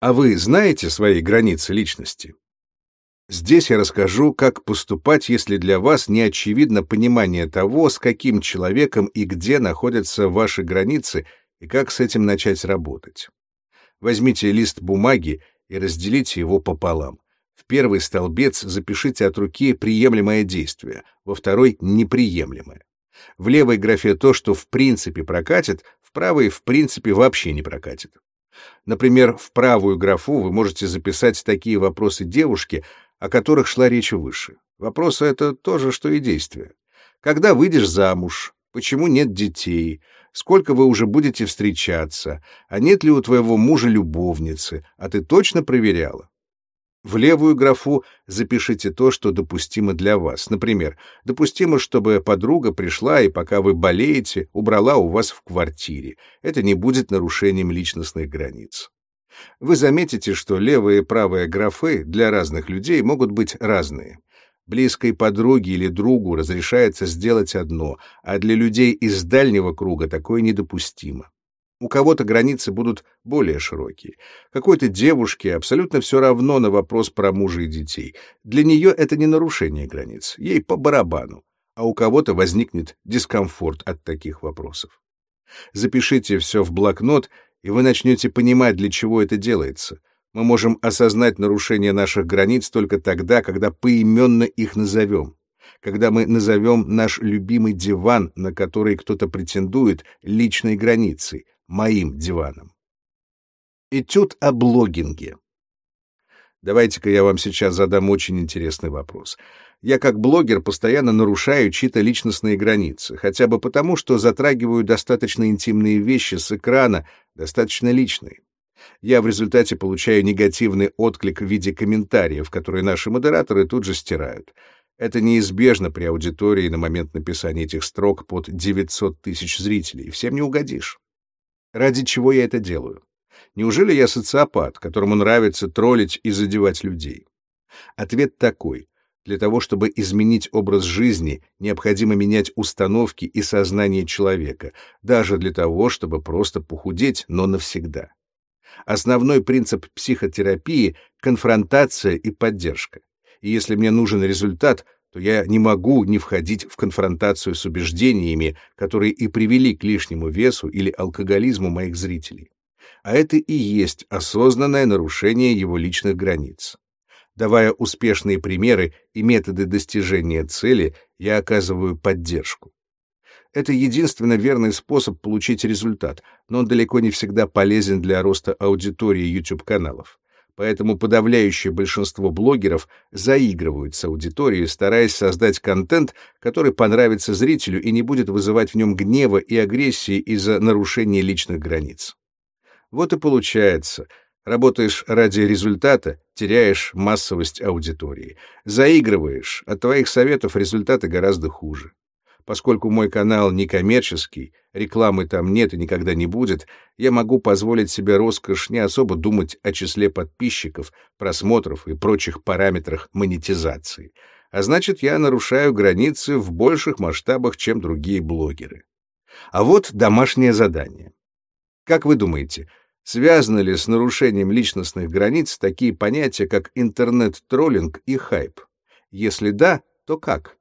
А вы знаете свои границы личности? Здесь я расскажу, как поступать, если для вас не очевидно понимание того, с каким человеком и где находятся ваши границы, и как с этим начать работать. Возьмите лист бумаги и разделите его пополам. В первый столбец запишите от руки приемлемое действие, во второй — неприемлемое. В левой графе то, что в принципе прокатит, в правой в принципе вообще не прокатит. Например, в правую графу вы можете записать такие вопросы девушке, о которых шла речь выше. Вопросы — это то же, что и действия. Когда выйдешь замуж? Почему нет детей? Сколько вы уже будете встречаться? А нет ли у твоего мужа любовницы? А ты точно проверяла? В левую графу запишите то, что допустимо для вас. Например, допустимо, чтобы подруга пришла и, пока вы болеете, убрала у вас в квартире. Это не будет нарушением личностных границ. Вы заметите, что левая и правая графы для разных людей могут быть разные. Близкой подруге или другу разрешается сделать одно, а для людей из дальнего круга такое недопустимо. У кого-то границы будут более широкие. Какой-то девушке абсолютно все равно на вопрос про мужа и детей. Для нее это не нарушение границ, ей по барабану. А у кого-то возникнет дискомфорт от таких вопросов. Запишите все в блокнот и вы начнете понимать, для чего это делается. Мы можем осознать нарушение наших границ только тогда, когда поименно их назовем. Когда мы назовем наш любимый диван, на который кто-то претендует, личной границей, моим диваном. Этюд о блогинге. Давайте-ка я вам сейчас задам очень интересный вопрос. Я как блогер постоянно нарушаю чьи-то личностные границы, хотя бы потому, что затрагиваю достаточно интимные вещи с экрана, достаточно личные. Я в результате получаю негативный отклик в виде комментариев, которые наши модераторы тут же стирают. Это неизбежно при аудитории на момент написания этих строк под 900 тысяч зрителей. Всем не угодишь. Ради чего я это делаю? Неужели я социопат, которому нравится троллить и задевать людей? Ответ такой. Для того, чтобы изменить образ жизни, необходимо менять установки и сознание человека, даже для того, чтобы просто похудеть, но навсегда. Основной принцип психотерапии — конфронтация и поддержка. И если мне нужен результат, то я не могу не входить в конфронтацию с убеждениями, которые и привели к лишнему весу или алкоголизму моих зрителей. А это и есть осознанное нарушение его личных границ. Давая успешные примеры и методы достижения цели, я оказываю поддержку. Это единственно верный способ получить результат, но он далеко не всегда полезен для роста аудитории YouTube-каналов. Поэтому подавляющее большинство блогеров заигрывают с аудиторией, стараясь создать контент, который понравится зрителю и не будет вызывать в нем гнева и агрессии из-за нарушения личных границ. Вот и получается, Работаешь ради результата, теряешь массовость аудитории. Заигрываешь, от твоих советов результаты гораздо хуже. Поскольку мой канал не коммерческий, рекламы там нет и никогда не будет, я могу позволить себе роскошь не особо думать о числе подписчиков, просмотров и прочих параметрах монетизации. А значит, я нарушаю границы в больших масштабах, чем другие блогеры. А вот домашнее задание. Как вы думаете, Связаны ли с нарушением личностных границ такие понятия, как интернет-троллинг и хайп? Если да, то как?